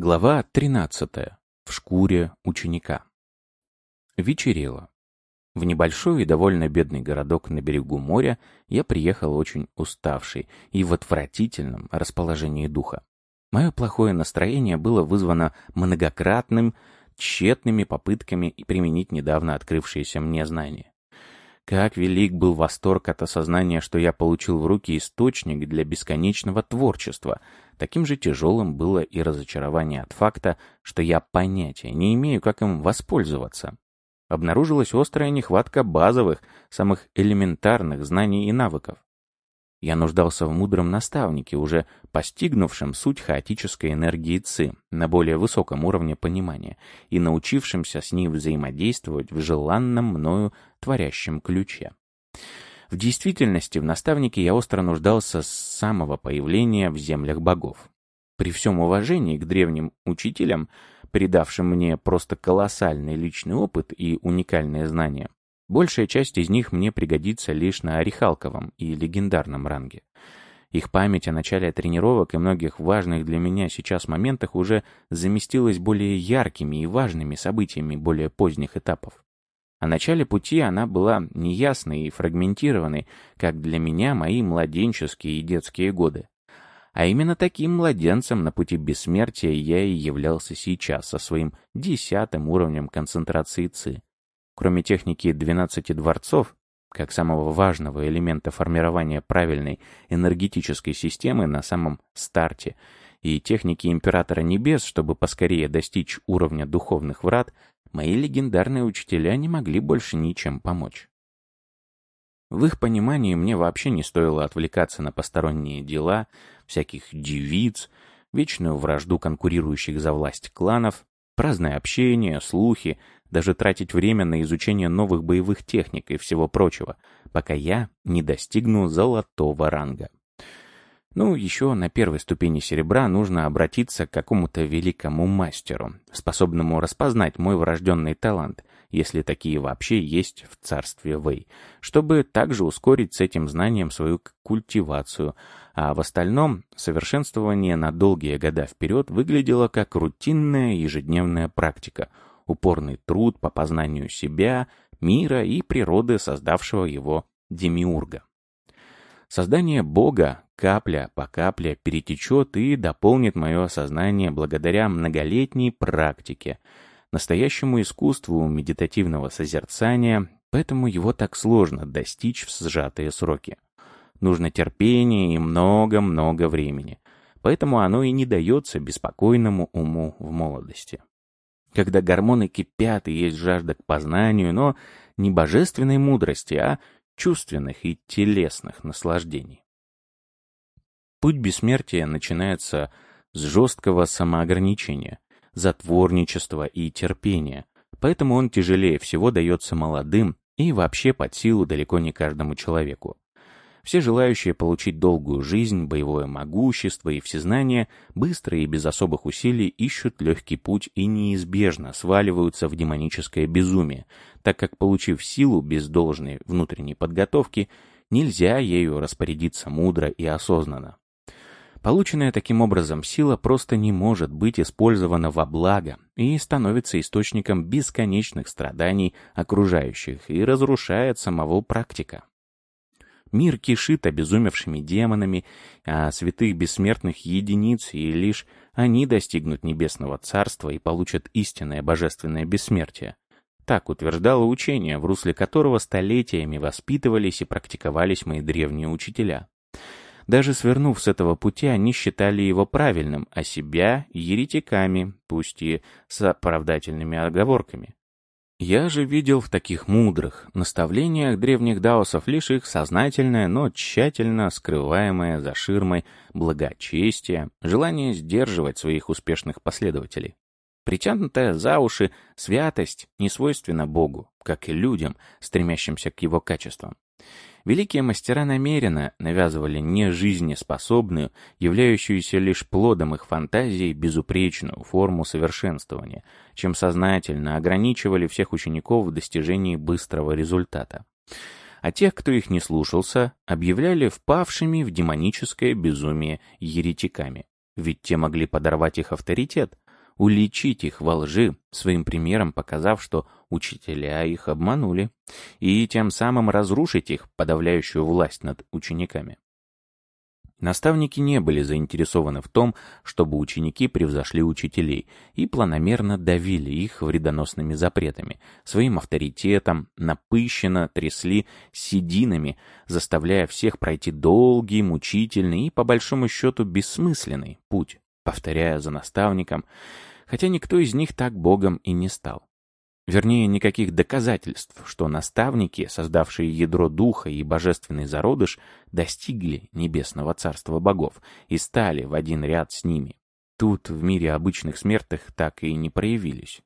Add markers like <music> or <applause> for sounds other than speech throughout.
Глава 13. В шкуре ученика. Вечерело. В небольшой и довольно бедный городок на берегу моря я приехал очень уставший и в отвратительном расположении духа. Мое плохое настроение было вызвано многократным, тщетными попытками применить недавно открывшиеся мне знания. Как велик был восторг от осознания, что я получил в руки источник для бесконечного творчества. Таким же тяжелым было и разочарование от факта, что я понятия не имею, как им воспользоваться. Обнаружилась острая нехватка базовых, самых элементарных знаний и навыков. Я нуждался в мудром наставнике, уже постигнувшем суть хаотической энергии ЦИ на более высоком уровне понимания и научившемся с ней взаимодействовать в желанном мною творящем ключе. В действительности в наставнике я остро нуждался с самого появления в землях богов. При всем уважении к древним учителям, придавшим мне просто колоссальный личный опыт и уникальные знания, Большая часть из них мне пригодится лишь на Орехалковом и легендарном ранге. Их память о начале тренировок и многих важных для меня сейчас моментах уже заместилась более яркими и важными событиями более поздних этапов. О начале пути она была неясной и фрагментированной, как для меня мои младенческие и детские годы. А именно таким младенцем на пути бессмертия я и являлся сейчас со своим десятым уровнем концентрации ЦИ. Кроме техники 12 дворцов, как самого важного элемента формирования правильной энергетической системы на самом старте, и техники Императора Небес, чтобы поскорее достичь уровня духовных врат, мои легендарные учителя не могли больше ничем помочь. В их понимании мне вообще не стоило отвлекаться на посторонние дела, всяких девиц, вечную вражду конкурирующих за власть кланов, праздное общение, слухи, даже тратить время на изучение новых боевых техник и всего прочего, пока я не достигну золотого ранга. Ну, еще на первой ступени серебра нужно обратиться к какому-то великому мастеру, способному распознать мой врожденный талант, если такие вообще есть в царстве Вэй, чтобы также ускорить с этим знанием свою культивацию, а в остальном совершенствование на долгие года вперед выглядело как рутинная ежедневная практика — упорный труд по познанию себя, мира и природы, создавшего его демиурга. Создание Бога капля по капле перетечет и дополнит мое сознание благодаря многолетней практике, настоящему искусству медитативного созерцания, поэтому его так сложно достичь в сжатые сроки. Нужно терпение и много-много времени, поэтому оно и не дается беспокойному уму в молодости когда гормоны кипят и есть жажда к познанию, но не божественной мудрости, а чувственных и телесных наслаждений. Путь бессмертия начинается с жесткого самоограничения, затворничества и терпения, поэтому он тяжелее всего дается молодым и вообще под силу далеко не каждому человеку. Все желающие получить долгую жизнь, боевое могущество и всезнание быстро и без особых усилий ищут легкий путь и неизбежно сваливаются в демоническое безумие, так как, получив силу без должной внутренней подготовки, нельзя ею распорядиться мудро и осознанно. Полученная таким образом сила просто не может быть использована во благо и становится источником бесконечных страданий окружающих и разрушает самого практика. Мир кишит обезумевшими демонами, а святых бессмертных единиц, и лишь они достигнут небесного царства и получат истинное божественное бессмертие. Так утверждало учение, в русле которого столетиями воспитывались и практиковались мои древние учителя. Даже свернув с этого пути, они считали его правильным, а себя — еретиками, пусть и с оправдательными оговорками. Я же видел в таких мудрых наставлениях древних даосов лишь их сознательное, но тщательно скрываемое за ширмой благочестие, желание сдерживать своих успешных последователей. Притянутая за уши святость не свойственна Богу, как и людям, стремящимся к его качествам. Великие мастера намеренно навязывали не жизнеспособную, являющуюся лишь плодом их фантазии, безупречную форму совершенствования, чем сознательно ограничивали всех учеников в достижении быстрого результата. А тех, кто их не слушался, объявляли впавшими в демоническое безумие еретиками, ведь те могли подорвать их авторитет, уличить их во лжи, своим примером показав, что учителя их обманули, и тем самым разрушить их подавляющую власть над учениками. Наставники не были заинтересованы в том, чтобы ученики превзошли учителей и планомерно давили их вредоносными запретами, своим авторитетом, напыщенно трясли сединами, заставляя всех пройти долгий, мучительный и, по большому счету, бессмысленный путь, повторяя за наставником, хотя никто из них так богом и не стал. Вернее, никаких доказательств, что наставники, создавшие ядро духа и божественный зародыш, достигли небесного царства богов и стали в один ряд с ними. Тут в мире обычных смертных так и не проявились.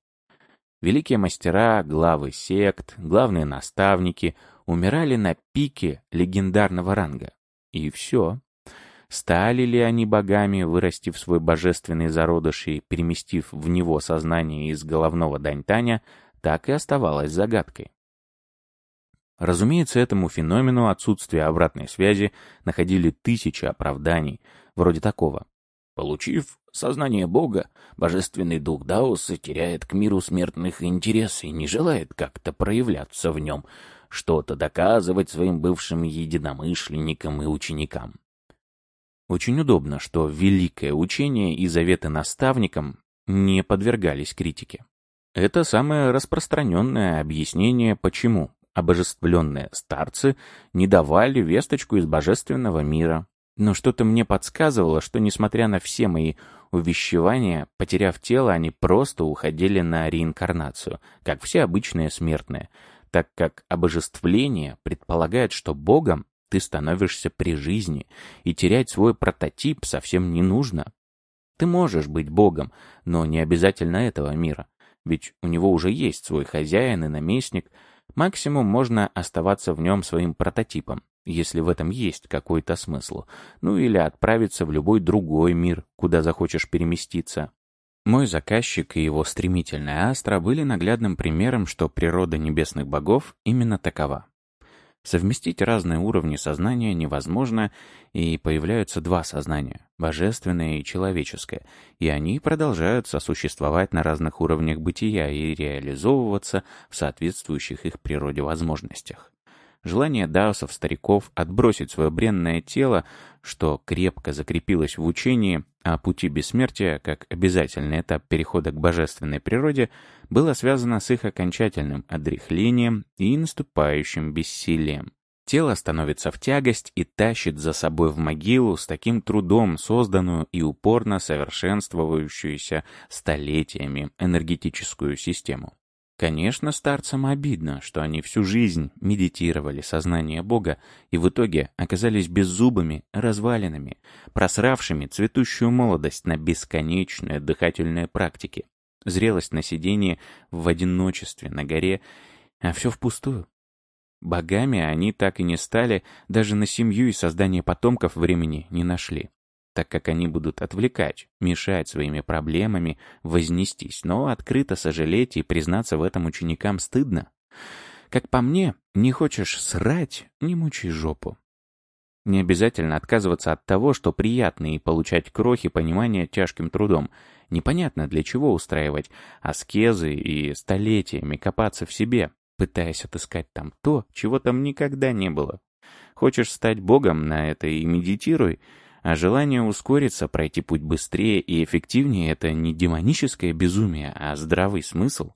Великие мастера, главы сект, главные наставники умирали на пике легендарного ранга. И все. Стали ли они богами, вырастив свой божественный зародыш и переместив в него сознание из головного Даньтаня, так и оставалась загадкой. Разумеется, этому феномену отсутствия обратной связи находили тысячи оправданий, вроде такого. Получив сознание Бога, божественный дух Даоса теряет к миру смертных интерес и не желает как-то проявляться в нем, что-то доказывать своим бывшим единомышленникам и ученикам. Очень удобно, что великое учение и заветы наставникам не подвергались критике. Это самое распространенное объяснение, почему обожествленные старцы не давали весточку из божественного мира. Но что-то мне подсказывало, что, несмотря на все мои увещевания, потеряв тело, они просто уходили на реинкарнацию, как все обычные смертные, так как обожествление предполагает, что Богом ты становишься при жизни, и терять свой прототип совсем не нужно. Ты можешь быть Богом, но не обязательно этого мира ведь у него уже есть свой хозяин и наместник, максимум можно оставаться в нем своим прототипом, если в этом есть какой-то смысл, ну или отправиться в любой другой мир, куда захочешь переместиться. Мой заказчик и его стремительная астра были наглядным примером, что природа небесных богов именно такова. Совместить разные уровни сознания невозможно, и появляются два сознания — божественное и человеческое, и они продолжают сосуществовать на разных уровнях бытия и реализовываться в соответствующих их природе возможностях. Желание даосов, стариков, отбросить свое бренное тело, что крепко закрепилось в учении о пути бессмертия как обязательный этап перехода к божественной природе, было связано с их окончательным одряхлением и наступающим бессилием. Тело становится в тягость и тащит за собой в могилу с таким трудом созданную и упорно совершенствующуюся столетиями энергетическую систему. Конечно, старцам обидно, что они всю жизнь медитировали сознание Бога и в итоге оказались беззубыми, развалинами, просравшими цветущую молодость на бесконечные дыхательные практики, зрелость на сидении в одиночестве на горе, а все впустую. Богами они так и не стали, даже на семью и создание потомков времени не нашли так как они будут отвлекать, мешать своими проблемами вознестись, но открыто сожалеть и признаться в этом ученикам стыдно. Как по мне, не хочешь срать, не мучай жопу. Не обязательно отказываться от того, что приятно, и получать крохи понимания тяжким трудом. Непонятно, для чего устраивать аскезы и столетиями копаться в себе, пытаясь отыскать там то, чего там никогда не было. Хочешь стать богом, на это и медитируй, а желание ускориться, пройти путь быстрее и эффективнее — это не демоническое безумие, а здравый смысл.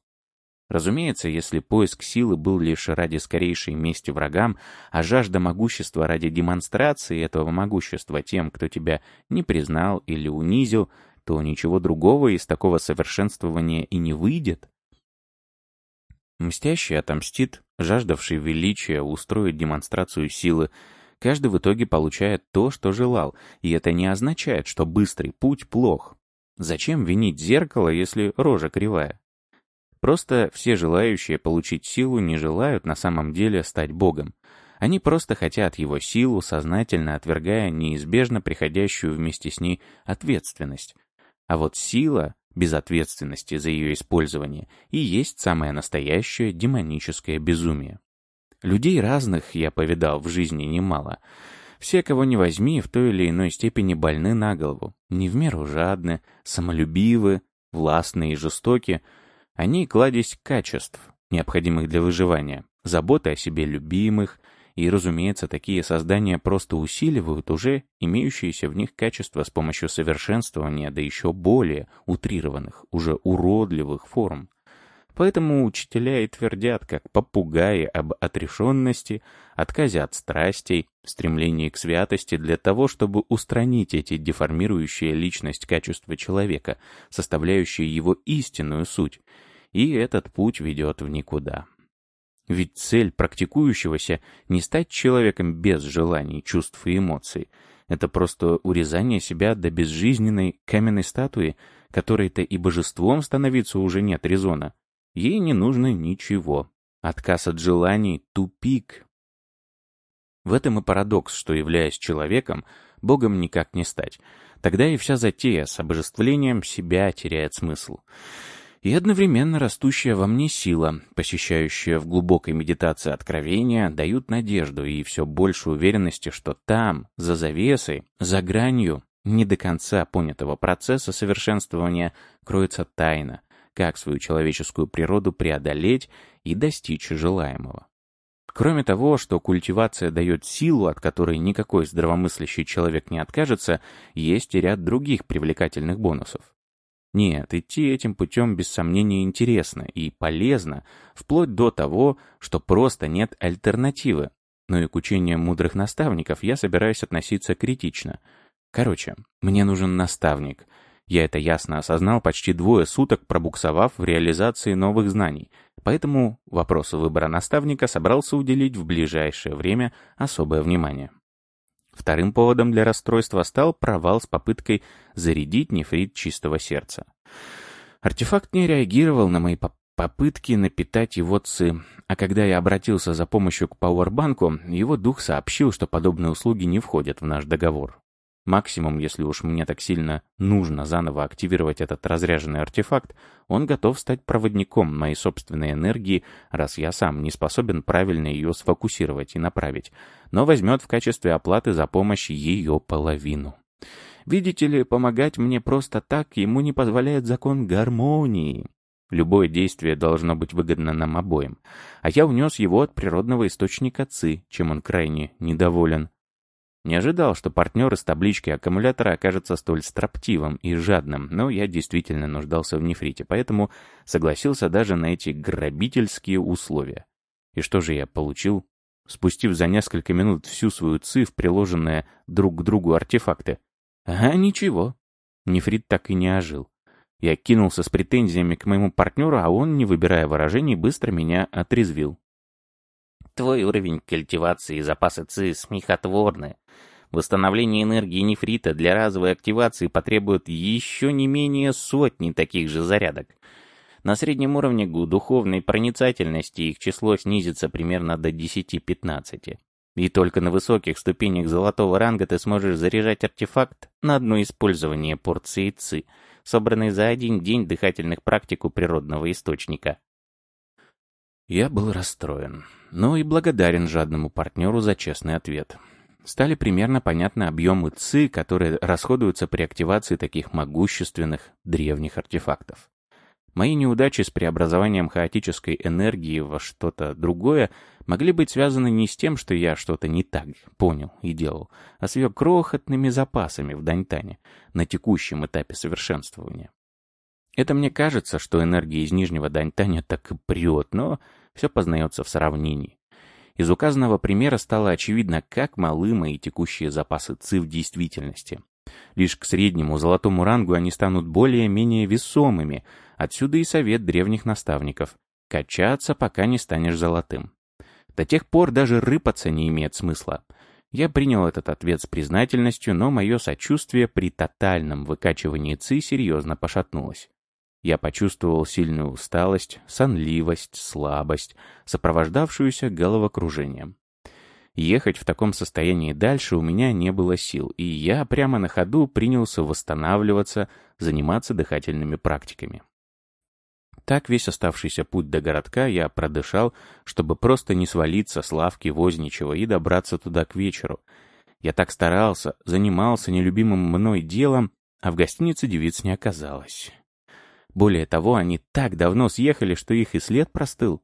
Разумеется, если поиск силы был лишь ради скорейшей мести врагам, а жажда могущества ради демонстрации этого могущества тем, кто тебя не признал или унизил, то ничего другого из такого совершенствования и не выйдет. Мстящий отомстит, жаждавший величия устроить демонстрацию силы, Каждый в итоге получает то, что желал, и это не означает, что быстрый путь плох. Зачем винить зеркало, если рожа кривая? Просто все желающие получить силу не желают на самом деле стать Богом. Они просто хотят его силу, сознательно отвергая неизбежно приходящую вместе с ней ответственность. А вот сила, без ответственности за ее использование, и есть самое настоящее демоническое безумие. Людей разных я повидал в жизни немало. Все, кого не возьми, в той или иной степени больны на голову, не в меру жадны, самолюбивы, властны и жестоки, они кладезь качеств, необходимых для выживания, заботы о себе любимых, и, разумеется, такие создания просто усиливают уже имеющиеся в них качества с помощью совершенствования до еще более утрированных, уже уродливых форм. Поэтому учителя и твердят, как попугаи, об отрешенности, отказе от страстей, стремлении к святости для того, чтобы устранить эти деформирующие личность качества человека, составляющие его истинную суть. И этот путь ведет в никуда. Ведь цель практикующегося не стать человеком без желаний, чувств и эмоций. Это просто урезание себя до безжизненной каменной статуи, которой-то и божеством становиться уже нет резона. Ей не нужно ничего. Отказ от желаний — тупик. В этом и парадокс, что, являясь человеком, Богом никак не стать. Тогда и вся затея с обожествлением себя теряет смысл и одновременно растущая во мне сила, посещающая в глубокой медитации откровения, дают надежду и все больше уверенности, что там, за завесой, за гранью, не до конца понятого процесса совершенствования, кроется тайна, как свою человеческую природу преодолеть и достичь желаемого. Кроме того, что культивация дает силу, от которой никакой здравомыслящий человек не откажется, есть и ряд других привлекательных бонусов. Нет, идти этим путем без сомнения интересно и полезно, вплоть до того, что просто нет альтернативы. Но и к учениям мудрых наставников я собираюсь относиться критично. Короче, мне нужен наставник. Я это ясно осознал почти двое суток, пробуксовав в реализации новых знаний, поэтому вопросу выбора наставника собрался уделить в ближайшее время особое внимание. Вторым поводом для расстройства стал провал с попыткой зарядить нефрит чистого сердца. Артефакт не реагировал на мои попытки напитать его ци, а когда я обратился за помощью к пауэрбанку, его дух сообщил, что подобные услуги не входят в наш договор. Максимум, если уж мне так сильно нужно заново активировать этот разряженный артефакт, он готов стать проводником моей собственной энергии, раз я сам не способен правильно ее сфокусировать и направить, но возьмет в качестве оплаты за помощь ее половину. Видите ли, помогать мне просто так ему не позволяет закон гармонии. Любое действие должно быть выгодно нам обоим, а я унес его от природного источника ЦИ, чем он крайне недоволен. Не ожидал, что партнер из таблички аккумулятора окажется столь строптивым и жадным, но я действительно нуждался в нефрите, поэтому согласился даже на эти грабительские условия. И что же я получил? Спустив за несколько минут всю свою циф, приложенные друг к другу артефакты. А ничего. Нефрит так и не ожил. Я кинулся с претензиями к моему партнеру, а он, не выбирая выражений, быстро меня отрезвил. Твой уровень культивации и запасы ЦИ смехотворны. Восстановление энергии нефрита для разовой активации потребует еще не менее сотни таких же зарядок. На среднем уровне духовной проницательности их число снизится примерно до 10-15. И только на высоких ступенях золотого ранга ты сможешь заряжать артефакт на одно использование порции ЦИ, собранной за один день дыхательных практик у природного источника. Я был расстроен, но и благодарен жадному партнеру за честный ответ. Стали примерно понятны объемы ЦИ, которые расходуются при активации таких могущественных древних артефактов. Мои неудачи с преобразованием хаотической энергии во что-то другое могли быть связаны не с тем, что я что-то не так понял и делал, а с ее крохотными запасами в Даньтане на текущем этапе совершенствования. Это мне кажется, что энергия из нижнего Даньтаня так и прет, но все познается в сравнении. Из указанного примера стало очевидно, как малы мои текущие запасы ЦИ в действительности. Лишь к среднему золотому рангу они станут более-менее весомыми, отсюда и совет древних наставников – качаться, пока не станешь золотым. До тех пор даже рыпаться не имеет смысла. Я принял этот ответ с признательностью, но мое сочувствие при тотальном выкачивании ЦИ серьезно пошатнулось. Я почувствовал сильную усталость, сонливость, слабость, сопровождавшуюся головокружением. Ехать в таком состоянии дальше у меня не было сил, и я прямо на ходу принялся восстанавливаться, заниматься дыхательными практиками. Так весь оставшийся путь до городка я продышал, чтобы просто не свалиться с лавки возничего и добраться туда к вечеру. Я так старался, занимался нелюбимым мной делом, а в гостинице девиц не оказалось. Более того, они так давно съехали, что их и след простыл.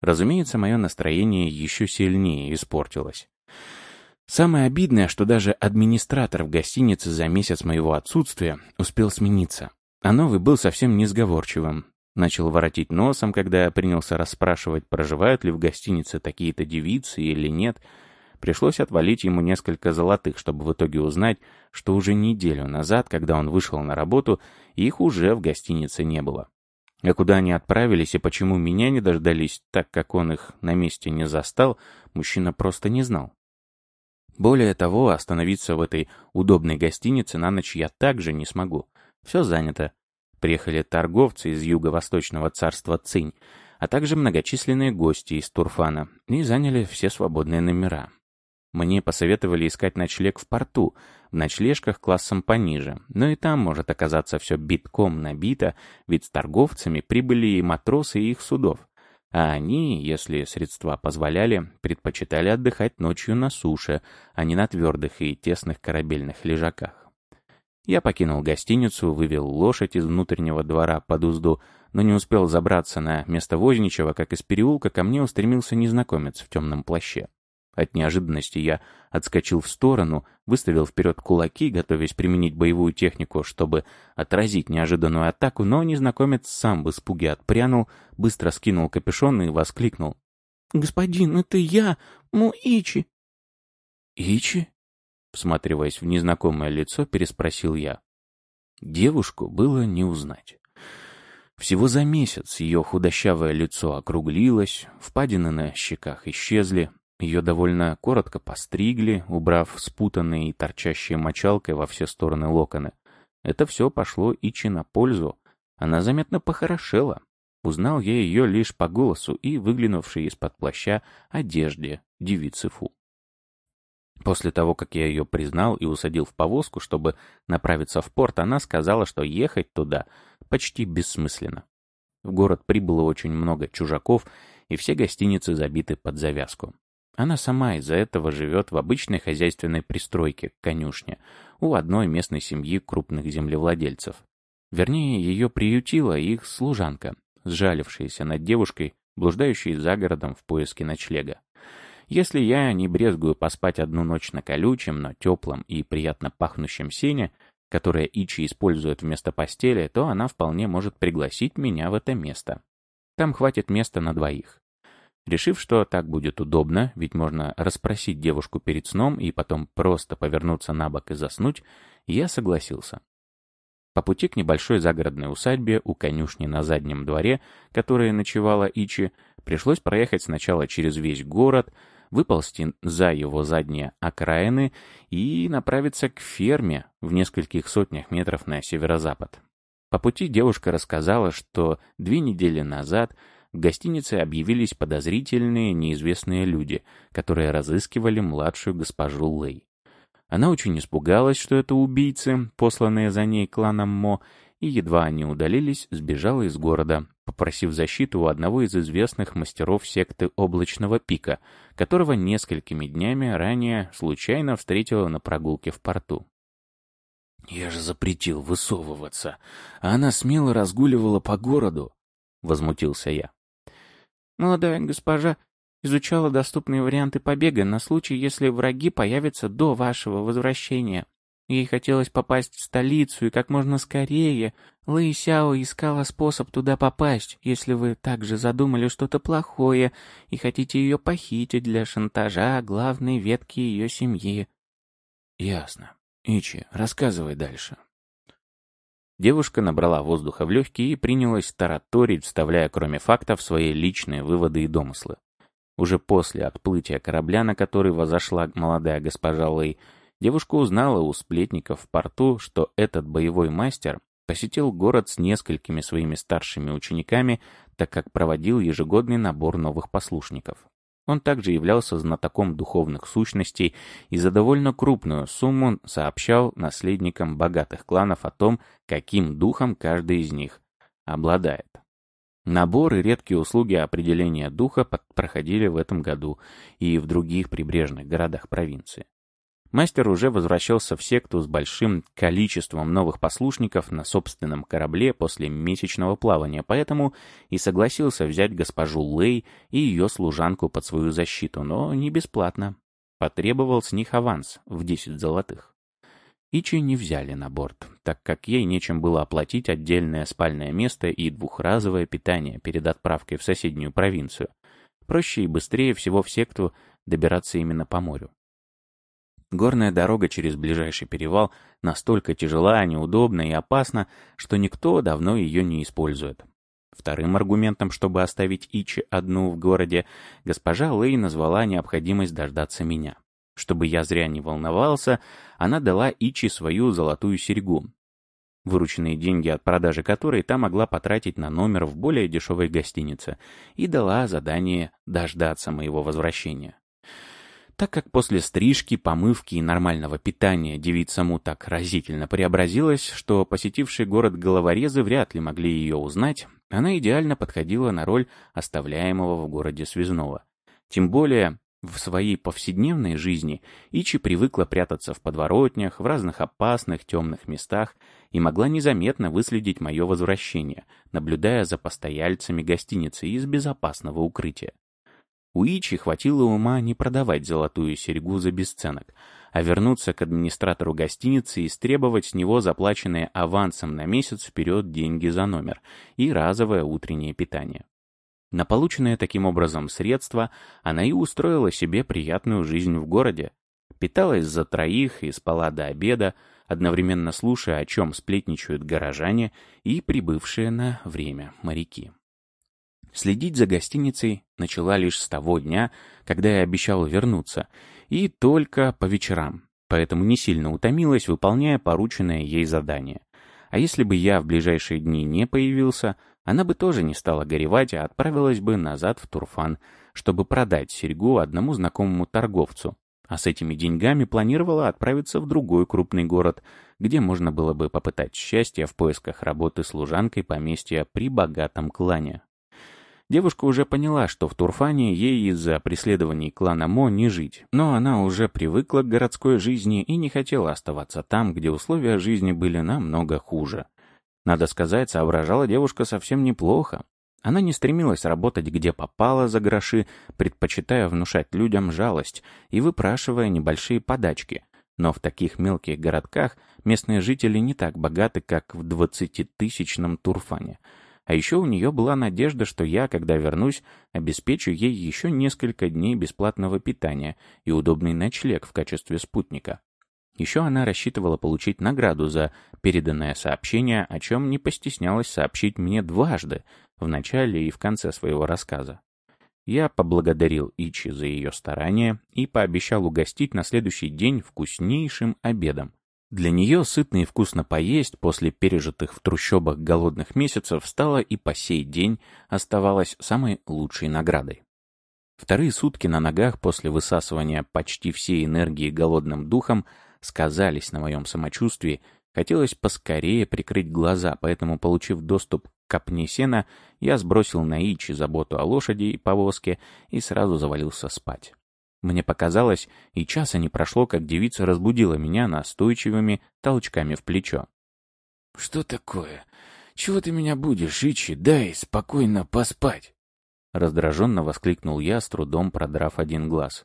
Разумеется, мое настроение еще сильнее испортилось. Самое обидное, что даже администратор в гостинице за месяц моего отсутствия успел смениться, а новый был совсем несговорчивым. Начал воротить носом, когда я принялся расспрашивать, проживают ли в гостинице такие-то девицы или нет. Пришлось отвалить ему несколько золотых, чтобы в итоге узнать, что уже неделю назад, когда он вышел на работу, их уже в гостинице не было. А куда они отправились и почему меня не дождались, так как он их на месте не застал, мужчина просто не знал. Более того, остановиться в этой удобной гостинице на ночь я также не смогу. Все занято. Приехали торговцы из юго-восточного царства Цинь, а также многочисленные гости из Турфана, и заняли все свободные номера. Мне посоветовали искать ночлег в порту, в ночлежках классом пониже, но и там может оказаться все битком набито, ведь с торговцами прибыли и матросы и их судов. А они, если средства позволяли, предпочитали отдыхать ночью на суше, а не на твердых и тесных корабельных лежаках. Я покинул гостиницу, вывел лошадь из внутреннего двора под узду, но не успел забраться на место возничего, как из переулка ко мне устремился незнакомец в темном плаще. От неожиданности я отскочил в сторону, выставил вперед кулаки, готовясь применить боевую технику, чтобы отразить неожиданную атаку, но незнакомец сам в испуге отпрянул, быстро скинул капюшон и воскликнул. «Господин, это я, Муичи!» «Ичи?» Всматриваясь в незнакомое лицо, переспросил я. Девушку было не узнать. Всего за месяц ее худощавое лицо округлилось, впадины на щеках исчезли, ее довольно коротко постригли, убрав спутанные и торчащие мочалкой во все стороны локоны. Это все пошло Ичи на пользу. Она заметно похорошела. Узнал я ее лишь по голосу и выглянувшей из-под плаща одежде девицы Фу. После того, как я ее признал и усадил в повозку, чтобы направиться в порт, она сказала, что ехать туда почти бессмысленно. В город прибыло очень много чужаков, и все гостиницы забиты под завязку. Она сама из-за этого живет в обычной хозяйственной пристройке, конюшне, у одной местной семьи крупных землевладельцев. Вернее, ее приютила их служанка, сжалившаяся над девушкой, блуждающей за городом в поиске ночлега. Если я не брезгую поспать одну ночь на колючем, но теплом и приятно пахнущем сене, которое Ичи использует вместо постели, то она вполне может пригласить меня в это место. Там хватит места на двоих. Решив, что так будет удобно, ведь можно расспросить девушку перед сном и потом просто повернуться на бок и заснуть, я согласился. По пути к небольшой загородной усадьбе у конюшни на заднем дворе, которая ночевала Ичи, пришлось проехать сначала через весь город, выползти за его задние окраины и направиться к ферме в нескольких сотнях метров на северо-запад. По пути девушка рассказала, что две недели назад в гостинице объявились подозрительные неизвестные люди, которые разыскивали младшую госпожу Лэй. Она очень испугалась, что это убийцы, посланные за ней кланом Мо, и едва они удалились, сбежала из города, попросив защиту у одного из известных мастеров секты Облачного Пика, которого несколькими днями ранее случайно встретила на прогулке в порту. «Я же запретил высовываться, а она смело разгуливала по городу», — возмутился я. Молодая госпожа изучала доступные варианты побега на случай, если враги появятся до вашего возвращения. Ей хотелось попасть в столицу и как можно скорее. Лэй Сяо искала способ туда попасть, если вы также задумали что-то плохое и хотите ее похитить для шантажа главной ветки ее семьи. Ясно. Ичи, рассказывай дальше. Девушка набрала воздуха в легкие и принялась тараторить, вставляя кроме фактов свои личные выводы и домыслы. Уже после отплытия корабля, на который возошла молодая госпожа Лэй, девушка узнала у сплетников в порту, что этот боевой мастер посетил город с несколькими своими старшими учениками, так как проводил ежегодный набор новых послушников. Он также являлся знатоком духовных сущностей и за довольно крупную сумму сообщал наследникам богатых кланов о том, каким духом каждый из них обладает. Набор и редкие услуги определения духа проходили в этом году и в других прибрежных городах провинции. Мастер уже возвращался в секту с большим количеством новых послушников на собственном корабле после месячного плавания, поэтому и согласился взять госпожу Лей и ее служанку под свою защиту, но не бесплатно. Потребовал с них аванс в 10 золотых. Ичи не взяли на борт, так как ей нечем было оплатить отдельное спальное место и двухразовое питание перед отправкой в соседнюю провинцию. Проще и быстрее всего в секту добираться именно по морю. Горная дорога через ближайший перевал настолько тяжела, неудобна и опасна, что никто давно ее не использует. Вторым аргументом, чтобы оставить Ичи одну в городе, госпожа Лэй назвала необходимость дождаться меня. Чтобы я зря не волновался, она дала Ичи свою золотую серьгу, вырученные деньги от продажи которой та могла потратить на номер в более дешевой гостинице, и дала задание дождаться моего возвращения. Так как после стрижки, помывки и нормального питания девица Му так разительно преобразилась, что посетившие город головорезы вряд ли могли ее узнать, она идеально подходила на роль оставляемого в городе связного. Тем более, в своей повседневной жизни Ичи привыкла прятаться в подворотнях, в разных опасных темных местах и могла незаметно выследить мое возвращение, наблюдая за постояльцами гостиницы из безопасного укрытия. У Ичи хватило ума не продавать золотую серьгу за бесценок, а вернуться к администратору гостиницы и истребовать с него заплаченные авансом на месяц вперед деньги за номер и разовое утреннее питание. На полученные таким образом средства она и устроила себе приятную жизнь в городе. Питалась за троих и спала до обеда, одновременно слушая, о чем сплетничают горожане и прибывшие на время моряки. Следить за гостиницей начала лишь с того дня, когда я обещал вернуться, и только по вечерам, поэтому не сильно утомилась, выполняя порученное ей задание. А если бы я в ближайшие дни не появился, она бы тоже не стала горевать, а отправилась бы назад в Турфан, чтобы продать серьгу одному знакомому торговцу. А с этими деньгами планировала отправиться в другой крупный город, где можно было бы попытать счастье в поисках работы служанкой поместья при богатом клане. Девушка уже поняла, что в Турфане ей из-за преследований клана Мо не жить, но она уже привыкла к городской жизни и не хотела оставаться там, где условия жизни были намного хуже. Надо сказать, соображала девушка совсем неплохо. Она не стремилась работать где попало за гроши, предпочитая внушать людям жалость и выпрашивая небольшие подачки. Но в таких мелких городках местные жители не так богаты, как в двадцатитысячном Турфане — а еще у нее была надежда, что я, когда вернусь, обеспечу ей еще несколько дней бесплатного питания и удобный ночлег в качестве спутника. Еще она рассчитывала получить награду за переданное сообщение, о чем не постеснялась сообщить мне дважды, в начале и в конце своего рассказа. Я поблагодарил Ичи за ее старания и пообещал угостить на следующий день вкуснейшим обедом. Для нее сытно и вкусно поесть после пережитых в трущобах голодных месяцев стало и по сей день оставалось самой лучшей наградой. Вторые сутки на ногах после высасывания почти всей энергии голодным духом сказались на моем самочувствии, хотелось поскорее прикрыть глаза, поэтому, получив доступ к копне сена, я сбросил на Ичи заботу о лошади и повозке и сразу завалился спать. Мне показалось, и часа не прошло, как девица разбудила меня настойчивыми толчками в плечо. «Что такое? Чего ты меня будешь, Ичи? Дай спокойно поспать!» Раздраженно воскликнул я, с трудом продрав один глаз.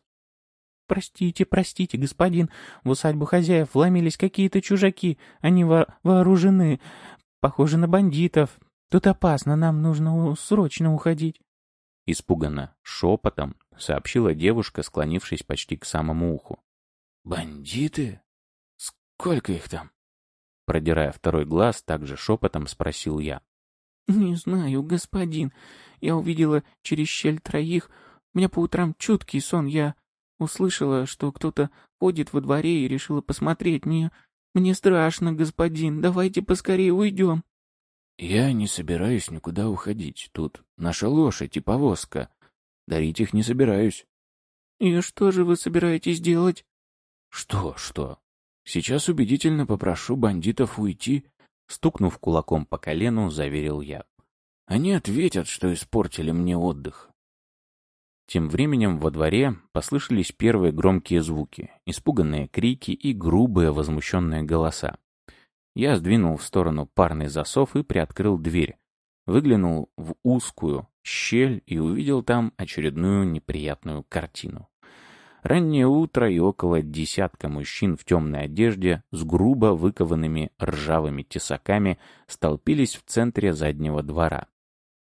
«Простите, простите, господин, в усадьбу хозяев вломились какие-то чужаки. Они во вооружены, похожи на бандитов. Тут опасно, нам нужно срочно уходить». Испуганно, шепотом, сообщила девушка, склонившись почти к самому уху. «Бандиты? Сколько их там?» Продирая второй глаз, также шепотом спросил я. «Не знаю, господин. Я увидела через щель троих. У меня по утрам чуткий сон. Я услышала, что кто-то ходит во дворе и решила посмотреть. Мне... Мне страшно, господин. Давайте поскорее уйдем». «Я не собираюсь никуда уходить. Тут наша лошадь и повозка. Дарить их не собираюсь. И что же вы собираетесь делать? Что, что? Сейчас убедительно попрошу бандитов уйти, стукнув кулаком по колену, заверил я. Они ответят, что испортили мне отдых. Тем временем во дворе послышались первые громкие звуки, испуганные крики и грубые возмущенные голоса. Я сдвинул в сторону парный засов и приоткрыл дверь. Выглянул в узкую щель и увидел там очередную неприятную картину. Раннее утро и около десятка мужчин в темной одежде с грубо выкованными ржавыми тесаками столпились в центре заднего двора.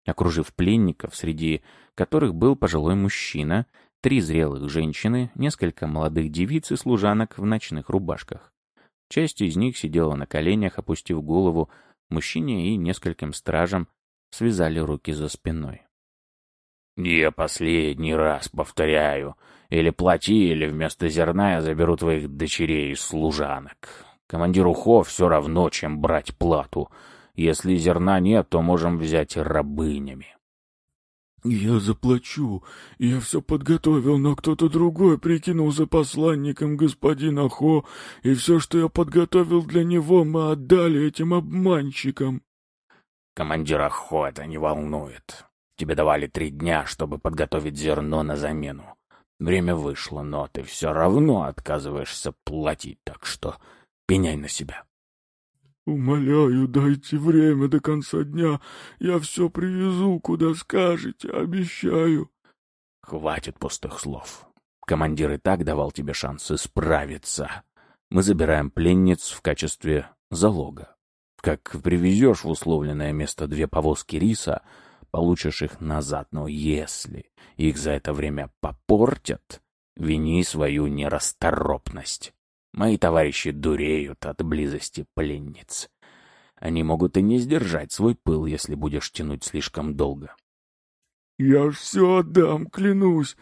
Окружив пленников, среди которых был пожилой мужчина, три зрелых женщины, несколько молодых девиц и служанок в ночных рубашках. Часть из них сидела на коленях, опустив голову, мужчине и нескольким стражам связали руки за спиной. «Я последний раз повторяю. Или плати, или вместо зерна я заберу твоих дочерей и служанок. Командиру Хо все равно, чем брать плату. Если зерна нет, то можем взять рабынями». «Я заплачу. Я все подготовил, но кто-то другой прикинулся посланником господина Хо, и все, что я подготовил для него, мы отдали этим обманщикам». «Командира Хо это не волнует. Тебе давали три дня, чтобы подготовить зерно на замену. Время вышло, но ты все равно отказываешься платить, так что пеняй на себя. «Умоляю, дайте время до конца дня. Я все привезу, куда скажете, обещаю». «Хватит пустых слов. Командир и так давал тебе шанс исправиться. Мы забираем пленниц в качестве залога. Как привезешь в условленное место две повозки риса, получишь их назад, но если их за это время попортят, вини свою нерасторопность. Мои товарищи дуреют от близости пленниц. Они могут и не сдержать свой пыл, если будешь тянуть слишком долго. — Я ж все отдам, клянусь.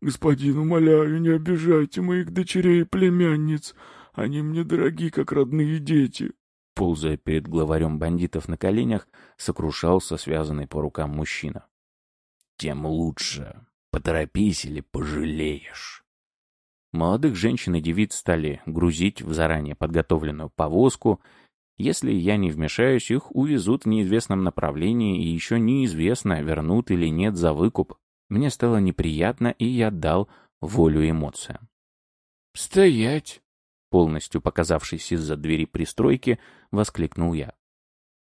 Господин, умоляю, не обижайте моих дочерей и племянниц. Они мне дороги, как родные дети ползая перед главарем бандитов на коленях, сокрушался связанный по рукам мужчина. «Тем лучше. Поторопись или пожалеешь». Молодых женщин и девиц стали грузить в заранее подготовленную повозку. Если я не вмешаюсь, их увезут в неизвестном направлении, и еще неизвестно, вернут или нет за выкуп. Мне стало неприятно, и я дал волю эмоциям. «Стоять!» полностью показавшись из-за двери пристройки, воскликнул я.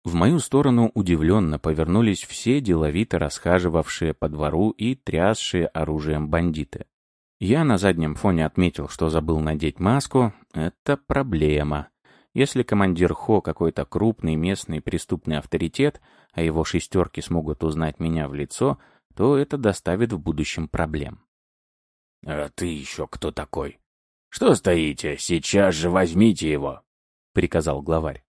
В мою сторону удивленно повернулись все деловито расхаживавшие по двору и трясшие оружием бандиты. Я на заднем фоне отметил, что забыл надеть маску. Это проблема. Если командир Хо какой-то крупный местный преступный авторитет, а его шестерки смогут узнать меня в лицо, то это доставит в будущем проблем. «А ты еще кто такой?» «Что стоите? Сейчас же возьмите его!» — приказал главарь.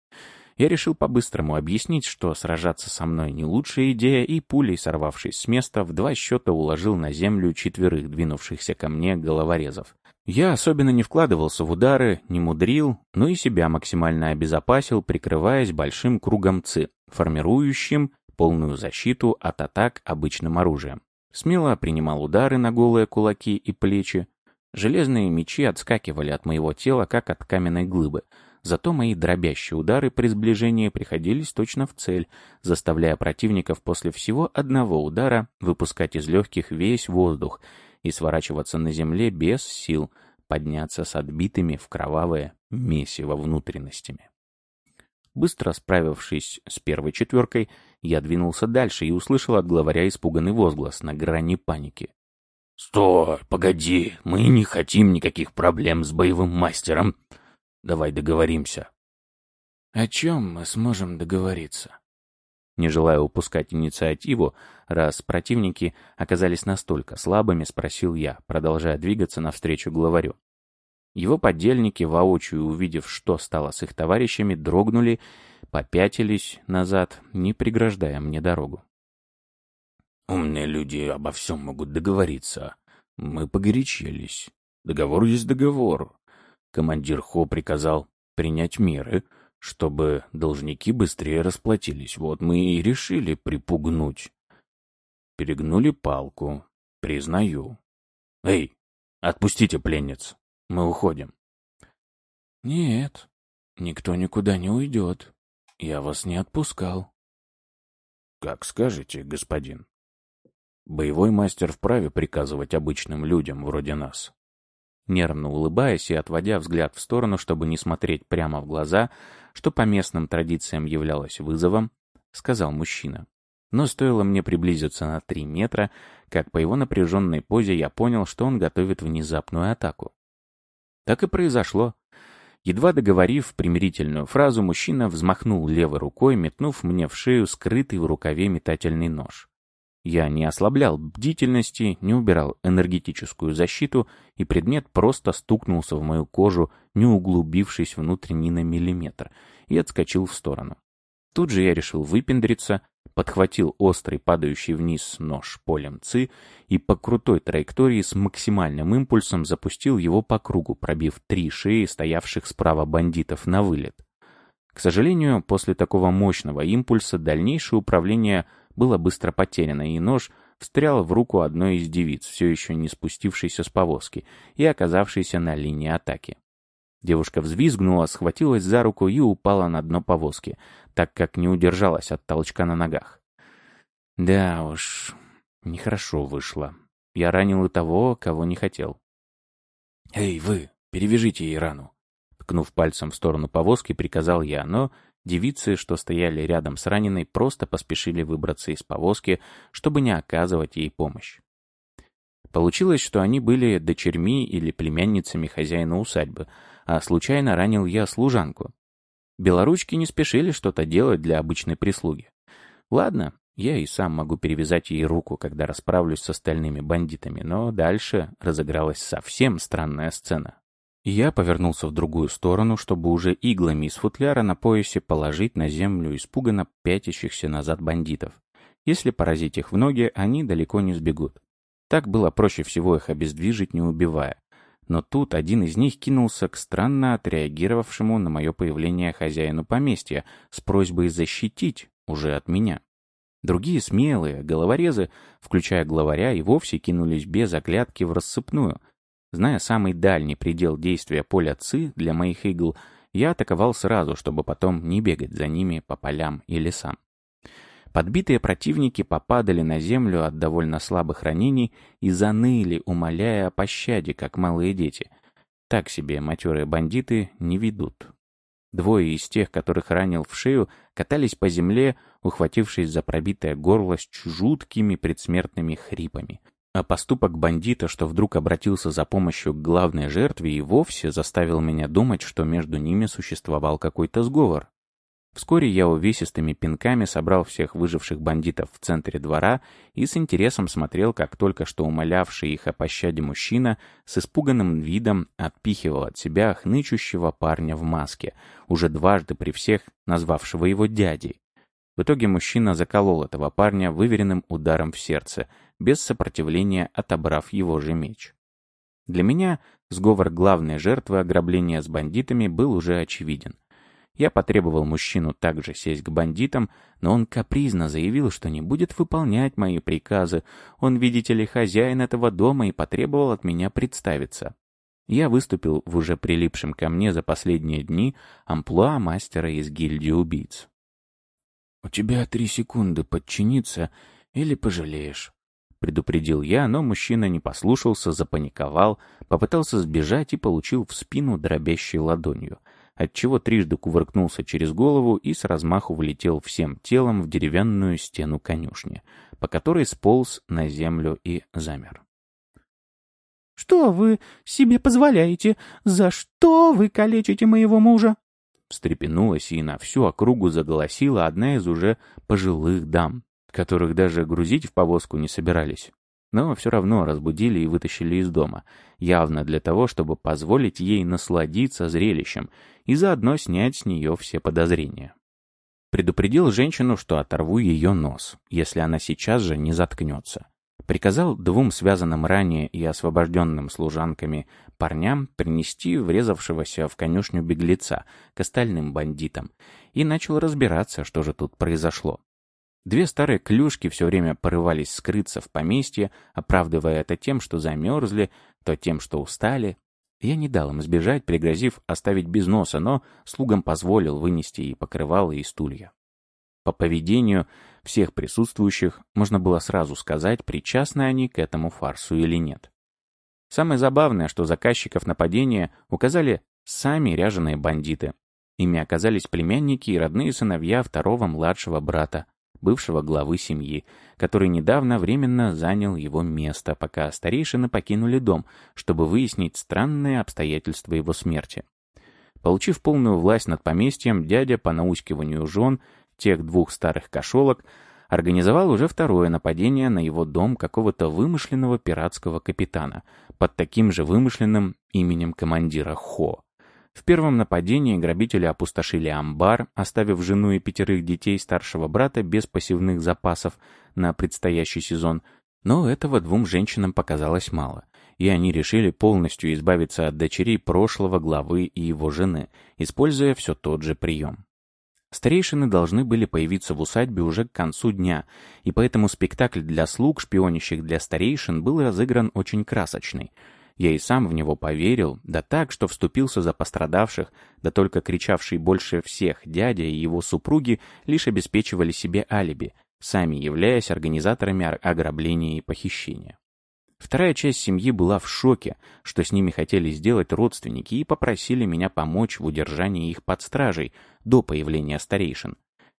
Я решил по-быстрому объяснить, что сражаться со мной не лучшая идея, и пулей, сорвавшись с места, в два счета уложил на землю четверых двинувшихся ко мне головорезов. Я особенно не вкладывался в удары, не мудрил, но и себя максимально обезопасил, прикрываясь большим кругом ЦИ, формирующим полную защиту от атак обычным оружием. Смело принимал удары на голые кулаки и плечи, Железные мечи отскакивали от моего тела, как от каменной глыбы. Зато мои дробящие удары при сближении приходились точно в цель, заставляя противников после всего одного удара выпускать из легких весь воздух и сворачиваться на земле без сил, подняться с отбитыми в кровавое месиво внутренностями. Быстро справившись с первой четверкой, я двинулся дальше и услышал от главаря испуганный возглас на грани паники. «Стой, погоди, мы не хотим никаких проблем с боевым мастером. Давай договоримся». «О чем мы сможем договориться?» Не желая упускать инициативу, раз противники оказались настолько слабыми, спросил я, продолжая двигаться навстречу главарю. Его подельники, воочию увидев, что стало с их товарищами, дрогнули, попятились назад, не преграждая мне дорогу. Умные люди обо всем могут договориться. Мы погорячились. Договор есть договор. Командир Хо приказал принять меры, чтобы должники быстрее расплатились. Вот мы и решили припугнуть. Перегнули палку. Признаю. Эй, отпустите пленниц. Мы уходим. Нет, никто никуда не уйдет. Я вас не отпускал. Как скажете, господин. Боевой мастер вправе приказывать обычным людям вроде нас. Нервно улыбаясь и отводя взгляд в сторону, чтобы не смотреть прямо в глаза, что по местным традициям являлось вызовом, сказал мужчина. Но стоило мне приблизиться на три метра, как по его напряженной позе я понял, что он готовит внезапную атаку. Так и произошло. Едва договорив примирительную фразу, мужчина взмахнул левой рукой, метнув мне в шею скрытый в рукаве метательный нож. Я не ослаблял бдительности, не убирал энергетическую защиту, и предмет просто стукнулся в мою кожу, не углубившись внутрь ни на миллиметр, и отскочил в сторону. Тут же я решил выпендриться, подхватил острый падающий вниз нож полем ЦИ и по крутой траектории с максимальным импульсом запустил его по кругу, пробив три шеи стоявших справа бандитов на вылет. К сожалению, после такого мощного импульса дальнейшее управление было быстро потеряно, и нож встрял в руку одной из девиц, все еще не спустившейся с повозки и оказавшейся на линии атаки. Девушка взвизгнула, схватилась за руку и упала на дно повозки, так как не удержалась от толчка на ногах. Да уж, нехорошо вышло. Я ранил и того, кого не хотел. «Эй, вы, перевяжите ей рану!» Ткнув пальцем в сторону повозки, приказал я, но девицы, что стояли рядом с раненой, просто поспешили выбраться из повозки, чтобы не оказывать ей помощь. Получилось, что они были дочерьми или племянницами хозяина усадьбы, а случайно ранил я служанку. Белоручки не спешили что-то делать для обычной прислуги. Ладно, я и сам могу перевязать ей руку, когда расправлюсь с остальными бандитами, но дальше разыгралась совсем странная сцена. Я повернулся в другую сторону, чтобы уже иглами из футляра на поясе положить на землю испуганно пятящихся назад бандитов. Если поразить их в ноги, они далеко не сбегут. Так было проще всего их обездвижить, не убивая. Но тут один из них кинулся к странно отреагировавшему на мое появление хозяину поместья с просьбой защитить уже от меня. Другие смелые, головорезы, включая главаря, и вовсе кинулись без оглядки в рассыпную. Зная самый дальний предел действия поля ЦИ для моих игл, я атаковал сразу, чтобы потом не бегать за ними по полям и лесам. Подбитые противники попадали на землю от довольно слабых ранений и заныли, умоляя о пощаде, как малые дети. Так себе матерые бандиты не ведут. Двое из тех, которых ранил в шею, катались по земле, ухватившись за пробитое горло с жуткими предсмертными хрипами. А поступок бандита, что вдруг обратился за помощью к главной жертве, и вовсе заставил меня думать, что между ними существовал какой-то сговор. Вскоре я увесистыми пинками собрал всех выживших бандитов в центре двора и с интересом смотрел, как только что умолявший их о пощаде мужчина с испуганным видом отпихивал от себя хнычущего парня в маске, уже дважды при всех назвавшего его дядей. В итоге мужчина заколол этого парня выверенным ударом в сердце, без сопротивления отобрав его же меч. Для меня сговор главной жертвы ограбления с бандитами был уже очевиден. Я потребовал мужчину также сесть к бандитам, но он капризно заявил, что не будет выполнять мои приказы. Он, видите ли, хозяин этого дома и потребовал от меня представиться. Я выступил в уже прилипшем ко мне за последние дни амплуа мастера из гильдии убийц. «У тебя три секунды подчиниться или пожалеешь», — предупредил я, но мужчина не послушался, запаниковал, попытался сбежать и получил в спину дробящей ладонью — отчего трижды кувыркнулся через голову и с размаху влетел всем телом в деревянную стену конюшни, по которой сполз на землю и замер. «Что вы себе позволяете? За что вы калечите моего мужа?» Встрепенулась и на всю округу заголосила одна из уже пожилых дам, которых даже грузить в повозку не собирались но все равно разбудили и вытащили из дома, явно для того, чтобы позволить ей насладиться зрелищем и заодно снять с нее все подозрения. Предупредил женщину, что оторву ее нос, если она сейчас же не заткнется. Приказал двум связанным ранее и освобожденным служанками парням принести врезавшегося в конюшню беглеца к остальным бандитам и начал разбираться, что же тут произошло. Две старые клюшки все время порывались скрыться в поместье, оправдывая это тем, что замерзли, то тем, что устали. Я не дал им сбежать, пригрозив оставить без носа, но слугам позволил вынести и покрывало, и стулья. По поведению всех присутствующих можно было сразу сказать, причастны они к этому фарсу или нет. Самое забавное, что заказчиков нападения указали сами ряженые бандиты. Ими оказались племянники и родные сыновья второго младшего брата, бывшего главы семьи, который недавно временно занял его место, пока старейшины покинули дом, чтобы выяснить странные обстоятельства его смерти. Получив полную власть над поместьем, дядя по наускиванию жен тех двух старых кошелок организовал уже второе нападение на его дом какого-то вымышленного пиратского капитана под таким же вымышленным именем командира Хо. В первом нападении грабители опустошили амбар, оставив жену и пятерых детей старшего брата без пассивных запасов на предстоящий сезон, но этого двум женщинам показалось мало, и они решили полностью избавиться от дочерей прошлого главы и его жены, используя все тот же прием. Старейшины должны были появиться в усадьбе уже к концу дня, и поэтому спектакль для слуг, шпионящих для старейшин, был разыгран очень красочный — я и сам в него поверил, да так, что вступился за пострадавших, да только кричавший больше всех дядя и его супруги лишь обеспечивали себе алиби, сами являясь организаторами ограбления и похищения. Вторая часть семьи была в шоке, что с ними хотели сделать родственники, и попросили меня помочь в удержании их под стражей до появления старейшин.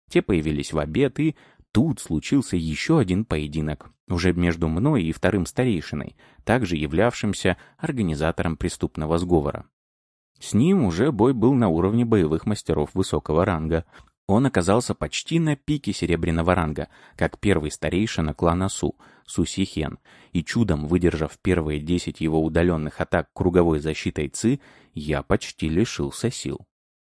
Те появились в обед, и тут случился еще один поединок, уже между мной и вторым старейшиной, также являвшимся организатором преступного сговора. С ним уже бой был на уровне боевых мастеров высокого ранга. Он оказался почти на пике серебряного ранга, как первый старейшина клана Су, Су Сихен, и чудом выдержав первые десять его удаленных атак круговой защитой Ци, я почти лишился сил.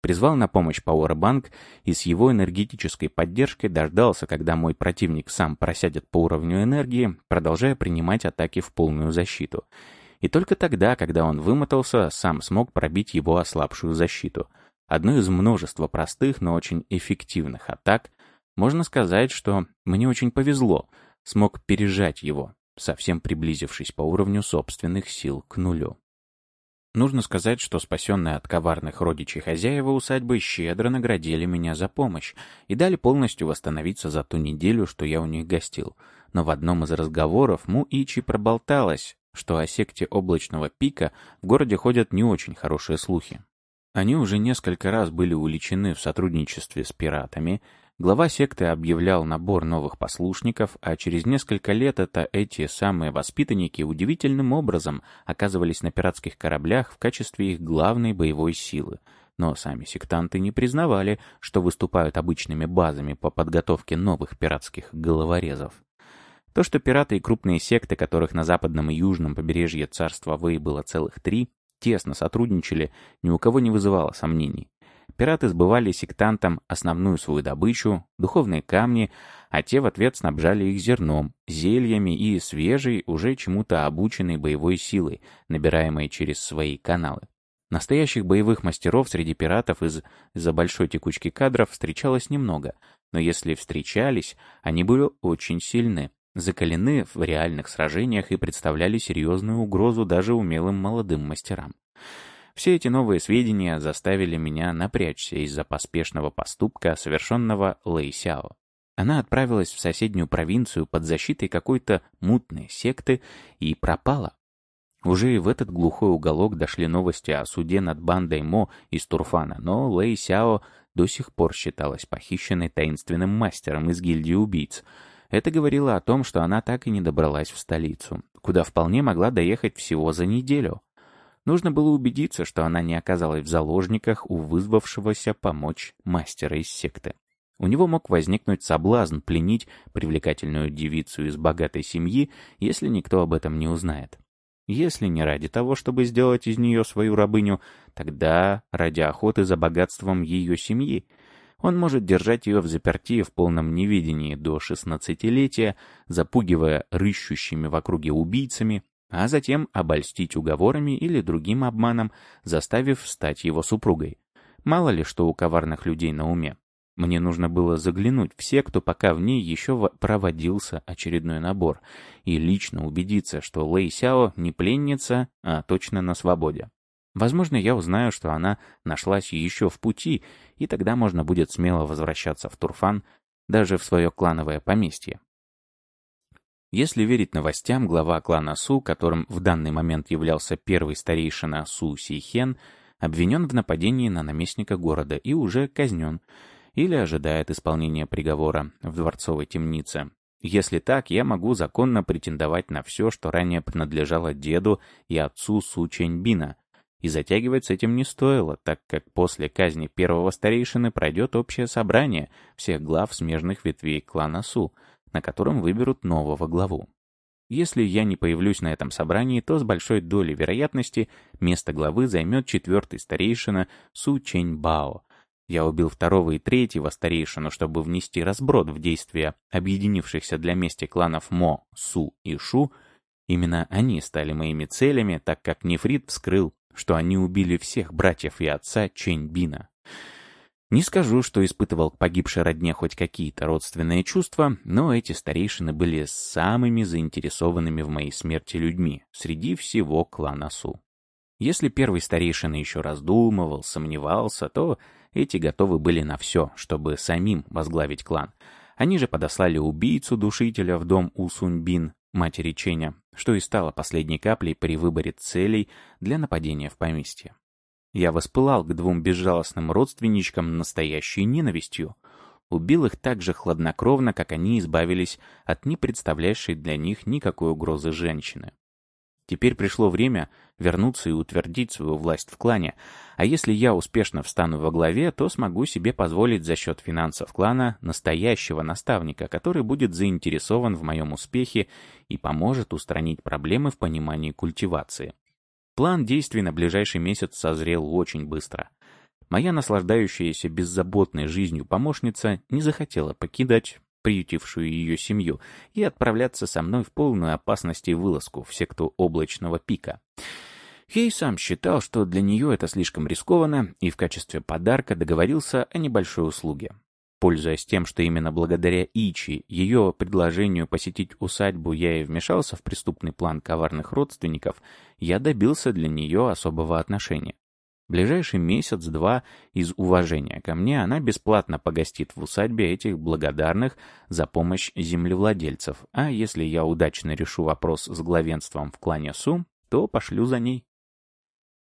Призвал на помощь Powerbank и с его энергетической поддержкой дождался, когда мой противник сам просядет по уровню энергии, продолжая принимать атаки в полную защиту. И только тогда, когда он вымотался, сам смог пробить его ослабшую защиту. Одну из множества простых, но очень эффективных атак, можно сказать, что мне очень повезло, смог пережать его, совсем приблизившись по уровню собственных сил к нулю. Нужно сказать, что спасенные от коварных родичей хозяева усадьбы щедро наградили меня за помощь и дали полностью восстановиться за ту неделю, что я у них гостил. Но в одном из разговоров Му-Ичи проболталась, что о секте облачного пика в городе ходят не очень хорошие слухи. Они уже несколько раз были уличены в сотрудничестве с пиратами, Глава секты объявлял набор новых послушников, а через несколько лет это эти самые воспитанники удивительным образом оказывались на пиратских кораблях в качестве их главной боевой силы. Но сами сектанты не признавали, что выступают обычными базами по подготовке новых пиратских головорезов. То, что пираты и крупные секты, которых на западном и южном побережье царства Вэй было целых три, тесно сотрудничали, ни у кого не вызывало сомнений. Пираты сбывали сектантам основную свою добычу, духовные камни, а те в ответ снабжали их зерном, зельями и свежей, уже чему-то обученной боевой силой, набираемой через свои каналы. Настоящих боевых мастеров среди пиратов из- из-за большой текучки кадров встречалось немного, но если встречались, они были очень сильны, закалены в реальных сражениях и представляли серьезную угрозу даже умелым молодым мастерам. Все эти новые сведения заставили меня напрячься из-за поспешного поступка, совершенного Лэй Сяо. Она отправилась в соседнюю провинцию под защитой какой-то мутной секты и пропала. Уже и в этот глухой уголок дошли новости о суде над бандой Мо из Турфана, но Лэй Сяо до сих пор считалась похищенной таинственным мастером из гильдии убийц. Это говорило о том, что она так и не добралась в столицу, куда вполне могла доехать всего за неделю. Нужно было убедиться, что она не оказалась в заложниках у вызвавшегося помочь мастера из секты. У него мог возникнуть соблазн пленить привлекательную девицу из богатой семьи, если никто об этом не узнает. Если не ради того, чтобы сделать из нее свою рабыню, тогда ради охоты за богатством ее семьи. Он может держать ее в заперти в полном невидении до шестнадцатилетия, запугивая рыщущими в округе убийцами, а затем обольстить уговорами или другим обманом, заставив стать его супругой. Мало ли что у коварных людей на уме. Мне нужно было заглянуть в секту, пока в ней еще проводился очередной набор, и лично убедиться, что Лэй Сяо не пленница, а точно на свободе. Возможно, я узнаю, что она нашлась еще в пути, и тогда можно будет смело возвращаться в Турфан, даже в свое клановое поместье. Если верить новостям, глава клана Су, которым в данный момент являлся первый старейшина Су Сейхен, обвинен в нападении на наместника города и уже казнен, или ожидает исполнения приговора в дворцовой темнице. Если так, я могу законно претендовать на все, что ранее принадлежало деду и отцу Су Чэньбина, и затягивать с этим не стоило, так как после казни первого старейшины пройдет общее собрание всех глав смежных ветвей клана Су, на котором выберут нового главу. Если я не появлюсь на этом собрании, то с большой долей вероятности место главы займет четвертый старейшина Су Чень Бао. Я убил второго и третьего старейшину, чтобы внести разброд в действия объединившихся для мести кланов Мо, Су и Шу. Именно они стали моими целями, так как Нефрит вскрыл, что они убили всех братьев и отца Чень Бина. Не скажу, что испытывал к погибшей родне хоть какие-то родственные чувства, но эти старейшины были самыми заинтересованными в моей смерти людьми среди всего клана Су. Если первый старейшина еще раздумывал, сомневался, то эти готовы были на все, чтобы самим возглавить клан. Они же подослали убийцу-душителя в дом Усуньбин, матери Ченя, что и стало последней каплей при выборе целей для нападения в поместье. Я воспылал к двум безжалостным родственничкам настоящей ненавистью. Убил их так же хладнокровно, как они избавились от не представляющей для них никакой угрозы женщины. Теперь пришло время вернуться и утвердить свою власть в клане, а если я успешно встану во главе, то смогу себе позволить за счет финансов клана настоящего наставника, который будет заинтересован в моем успехе и поможет устранить проблемы в понимании культивации. План действий на ближайший месяц созрел очень быстро. Моя наслаждающаяся беззаботной жизнью помощница не захотела покидать приютившую ее семью и отправляться со мной в полную опасности вылазку в секту облачного пика. Хей сам считал, что для нее это слишком рискованно, и в качестве подарка договорился о небольшой услуге. Пользуясь тем, что именно благодаря Ичи, ее предложению посетить усадьбу, я и вмешался в преступный план коварных родственников, я добился для нее особого отношения. Ближайший месяц-два из уважения ко мне она бесплатно погостит в усадьбе этих благодарных за помощь землевладельцев, а если я удачно решу вопрос с главенством в клане Су, то пошлю за ней.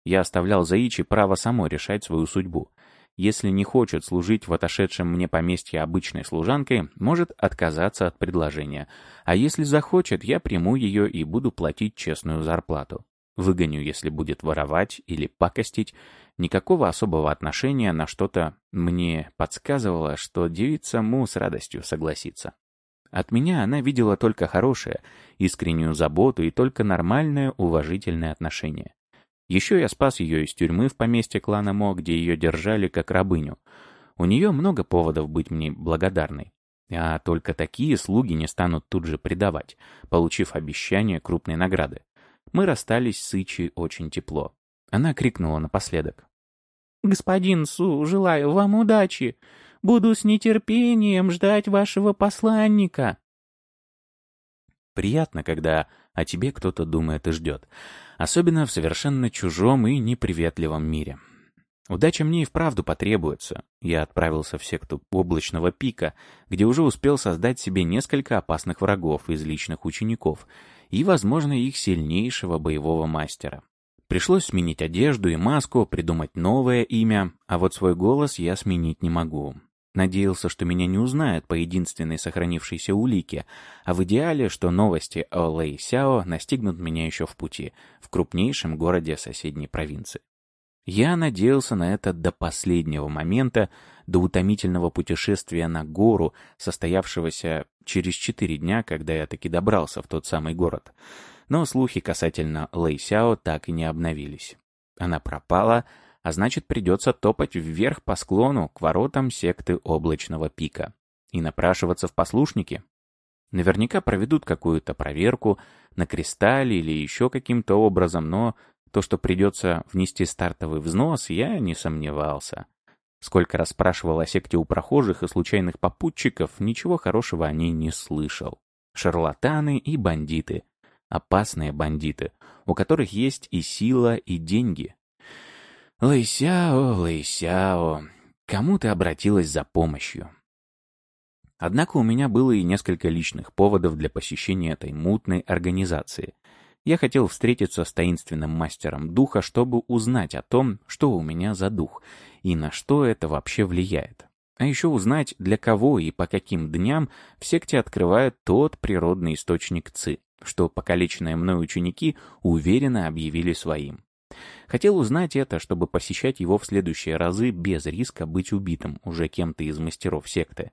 Я оставлял Заичи право самой решать свою судьбу — если не хочет служить в отошедшем мне поместье обычной служанкой, может отказаться от предложения. А если захочет, я приму ее и буду платить честную зарплату. Выгоню, если будет воровать или пакостить. Никакого особого отношения на что-то мне подсказывало, что девица Му с радостью согласится. От меня она видела только хорошее, искреннюю заботу и только нормальное уважительное отношение. Еще я спас ее из тюрьмы в поместье клана Мо, где ее держали как рабыню. У нее много поводов быть мне благодарной. А только такие слуги не станут тут же предавать, получив обещание крупной награды. Мы расстались с Ичи очень тепло. Она крикнула напоследок. «Господин Су, желаю вам удачи. Буду с нетерпением ждать вашего посланника». Приятно, когда о тебе кто-то думает и ждет. Особенно в совершенно чужом и неприветливом мире. Удача мне и вправду потребуется. Я отправился в секту облачного пика, где уже успел создать себе несколько опасных врагов из личных учеников и, возможно, их сильнейшего боевого мастера. Пришлось сменить одежду и маску, придумать новое имя, а вот свой голос я сменить не могу. Надеялся, что меня не узнают по единственной сохранившейся улике, а в идеале, что новости о Лэй Сяо настигнут меня еще в пути, в крупнейшем городе соседней провинции. Я надеялся на это до последнего момента, до утомительного путешествия на гору, состоявшегося через четыре дня, когда я таки добрался в тот самый город. Но слухи касательно Лэй Сяо так и не обновились. Она пропала, а значит придется топать вверх по склону к воротам секты облачного пика и напрашиваться в послушники. Наверняка проведут какую-то проверку на кристалле или еще каким-то образом, но то, что придется внести стартовый взнос, я не сомневался. Сколько раз спрашивал о секте у прохожих и случайных попутчиков, ничего хорошего о ней не слышал. Шарлатаны и бандиты. Опасные бандиты, у которых есть и сила, и деньги. Лэйсяо, Лэйсяо, кому ты обратилась за помощью? Однако у меня было и несколько личных поводов для посещения этой мутной организации. Я хотел встретиться с таинственным мастером духа, чтобы узнать о том, что у меня за дух, и на что это вообще влияет. А еще узнать, для кого и по каким дням в секте открывают тот природный источник ЦИ, что покалеченные мной ученики уверенно объявили своим. Хотел узнать это, чтобы посещать его в следующие разы без риска быть убитым уже кем-то из мастеров секты.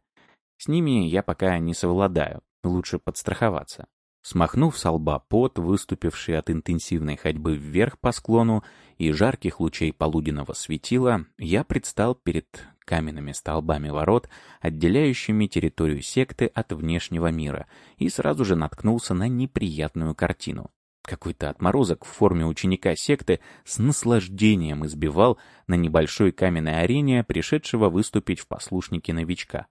С ними я пока не совладаю, лучше подстраховаться. Смахнув с лба пот, выступивший от интенсивной ходьбы вверх по склону и жарких лучей полуденного светила, я предстал перед каменными столбами ворот, отделяющими территорию секты от внешнего мира, и сразу же наткнулся на неприятную картину. Какой-то отморозок в форме ученика секты с наслаждением избивал на небольшой каменной арене пришедшего выступить в послушнике новичка.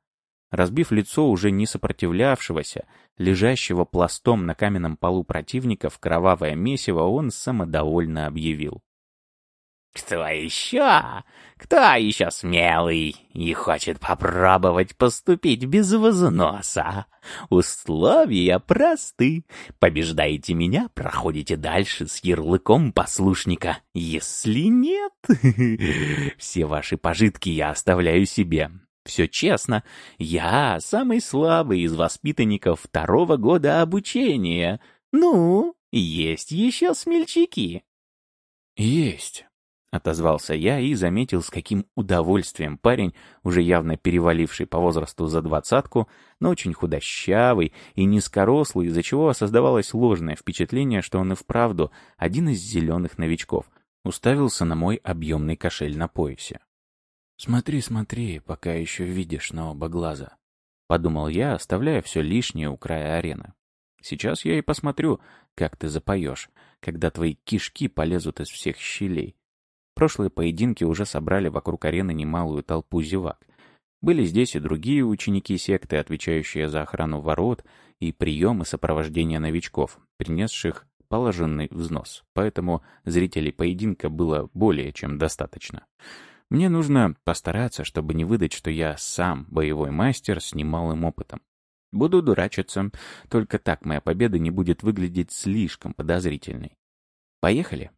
Разбив лицо уже не сопротивлявшегося, лежащего пластом на каменном полу противника в кровавое месиво, он самодовольно объявил. «Кто еще? Кто еще смелый и хочет попробовать поступить без возноса? Условия просты. Побеждаете меня, проходите дальше с ярлыком послушника. Если нет, <laughs> все ваши пожитки я оставляю себе. Все честно, я самый слабый из воспитанников второго года обучения. Ну, есть еще смельчаки. Есть. Отозвался я и заметил, с каким удовольствием парень, уже явно переваливший по возрасту за двадцатку, но очень худощавый и низкорослый, из-за чего создавалось ложное впечатление, что он и вправду один из зеленых новичков, уставился на мой объемный кошель на поясе. «Смотри, смотри, пока еще видишь на оба глаза», — подумал я, оставляя все лишнее у края арены. «Сейчас я и посмотрю, как ты запоешь, когда твои кишки полезут из всех щелей». Прошлые поединки уже собрали вокруг арены немалую толпу зевак. Были здесь и другие ученики секты, отвечающие за охрану ворот и прием и сопровождение новичков, принесших положенный взнос, поэтому зрителей поединка было более чем достаточно. Мне нужно постараться, чтобы не выдать, что я сам боевой мастер с немалым опытом. Буду дурачиться, только так моя победа не будет выглядеть слишком подозрительной. Поехали.